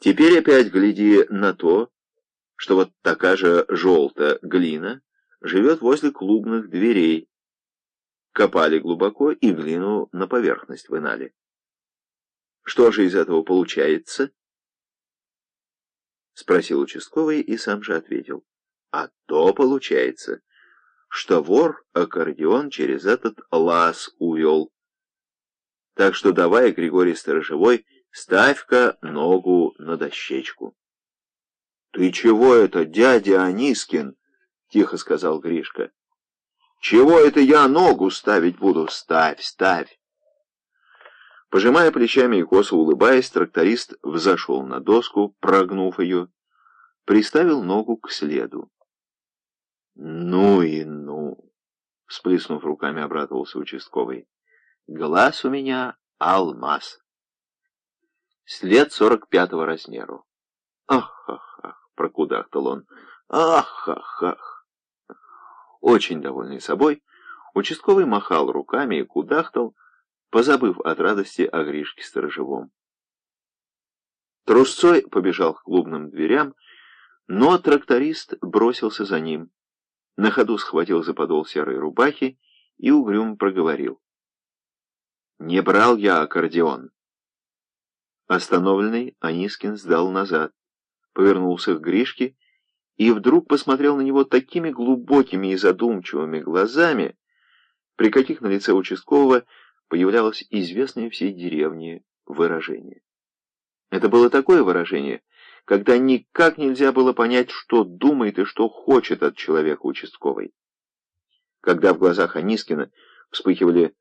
Теперь опять гляди на то, что вот такая же желтая глина живет возле клубных дверей. Копали глубоко и глину на поверхность вынали. Что же из этого получается? Спросил участковый и сам же ответил. А то получается, что вор аккордеон через этот лаз увел. Так что давай, Григорий Сторожевой, ставь-ка ногу на дощечку. — Ты чего это, дядя Анискин? — тихо сказал Гришка. — Чего это я ногу ставить буду? Ставь, ставь. Пожимая плечами и косо улыбаясь, тракторист взошел на доску, прогнув ее, приставил ногу к следу. «Ну и ну!» — всплеснув руками, обрадовался участковый. «Глаз у меня алмаз. След сорок пятого размеру. Ах, ах, ах!» — прокудахтал он. «Ах, ах, ах!» Очень довольный собой, участковый махал руками и кудахтал, позабыв от радости о Гришке Сторожевом. Трусцой побежал к клубным дверям, но тракторист бросился за ним, на ходу схватил за подол серой рубахи и угрюмо проговорил. «Не брал я аккордеон». Остановленный, Анискин сдал назад, повернулся к Гришке и вдруг посмотрел на него такими глубокими и задумчивыми глазами, при каких на лице участкового появлялось известное всей деревне выражение. Это было такое выражение, когда никак нельзя было понять, что думает и что хочет от человека участковый. Когда в глазах Анискина вспыхивали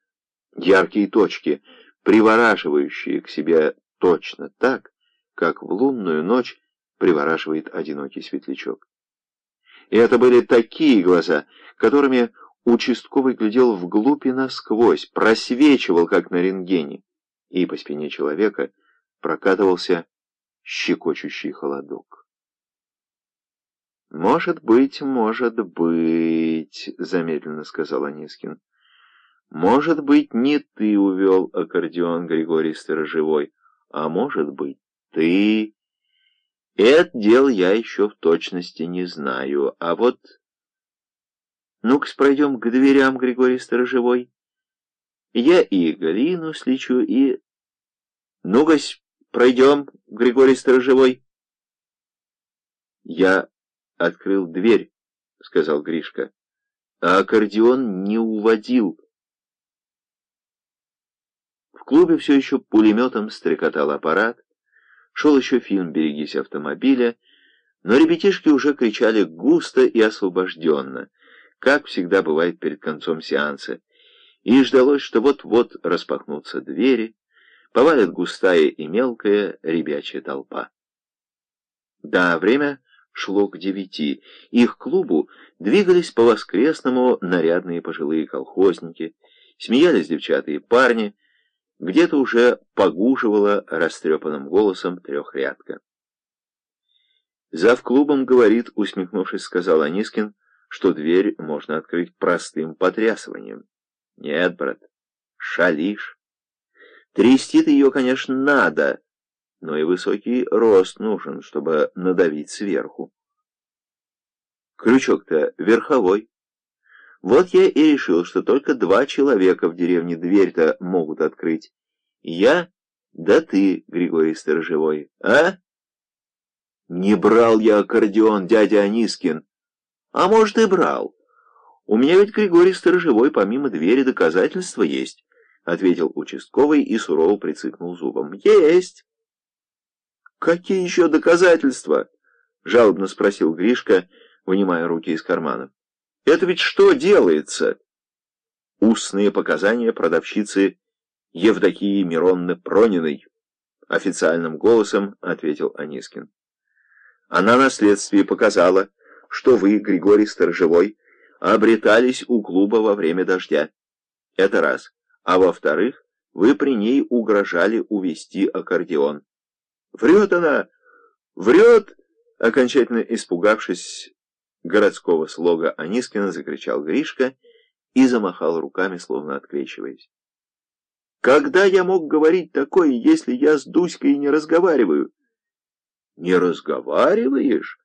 яркие точки, привораживающие к себе точно так, как в лунную ночь привораживает одинокий светлячок. И это были такие глаза, которыми Участковый глядел вглубь и насквозь, просвечивал, как на рентгене, и по спине человека прокатывался щекочущий холодок. «Может быть, может быть», — замедленно сказал Анискин. «Может быть, не ты увел аккордеон Григорий Сторожевой, а может быть, ты...» «Это дело я еще в точности не знаю, а вот...» Ну-ка, пройдем к дверям, Григорий Сторожевой. Я и Галину слечу, и... Ну-ка, пройдем, Григорий Сторожевой. Я открыл дверь, — сказал Гришка, — а аккордеон не уводил. Клубе все еще пулеметом стрекотал аппарат, шел еще фильм «Берегись автомобиля», но ребятишки уже кричали густо и освобожденно — как всегда бывает перед концом сеанса, и ждалось, что вот-вот распахнутся двери, повалит густая и мелкая ребячья толпа. Да, время шло к девяти, и к клубу двигались по-воскресному нарядные пожилые колхозники, смеялись девчата и парни, где-то уже погуживала растрепанным голосом трехрядка. «Зав клубом говорит», — усмехнувшись, сказал Анискин, — что дверь можно открыть простым потрясыванием. Нет, брат, шалишь. Трясти-то ее, конечно, надо, но и высокий рост нужен, чтобы надавить сверху. Крючок-то верховой. Вот я и решил, что только два человека в деревне дверь-то могут открыть. Я да ты, Григорий Сторожевой, а? Не брал я аккордеон, дядя Анискин. А может, и брал. У меня ведь Григорий Сторожевой помимо двери доказательства есть, — ответил участковый и сурово прицикнул зубом. Есть. Какие еще доказательства? — жалобно спросил Гришка, вынимая руки из карманов. Это ведь что делается? Устные показания продавщицы Евдокии Миронны Прониной, официальным голосом ответил Анискин. Она на следствии показала, что вы, Григорий Сторожевой, обретались у клуба во время дождя. Это раз. А во-вторых, вы при ней угрожали увести аккордеон. Врет она! Врет! Окончательно испугавшись городского слога Анискина, закричал Гришка и замахал руками, словно открещиваясь. «Когда я мог говорить такое, если я с Дуськой не разговариваю?» Не разговариваешь?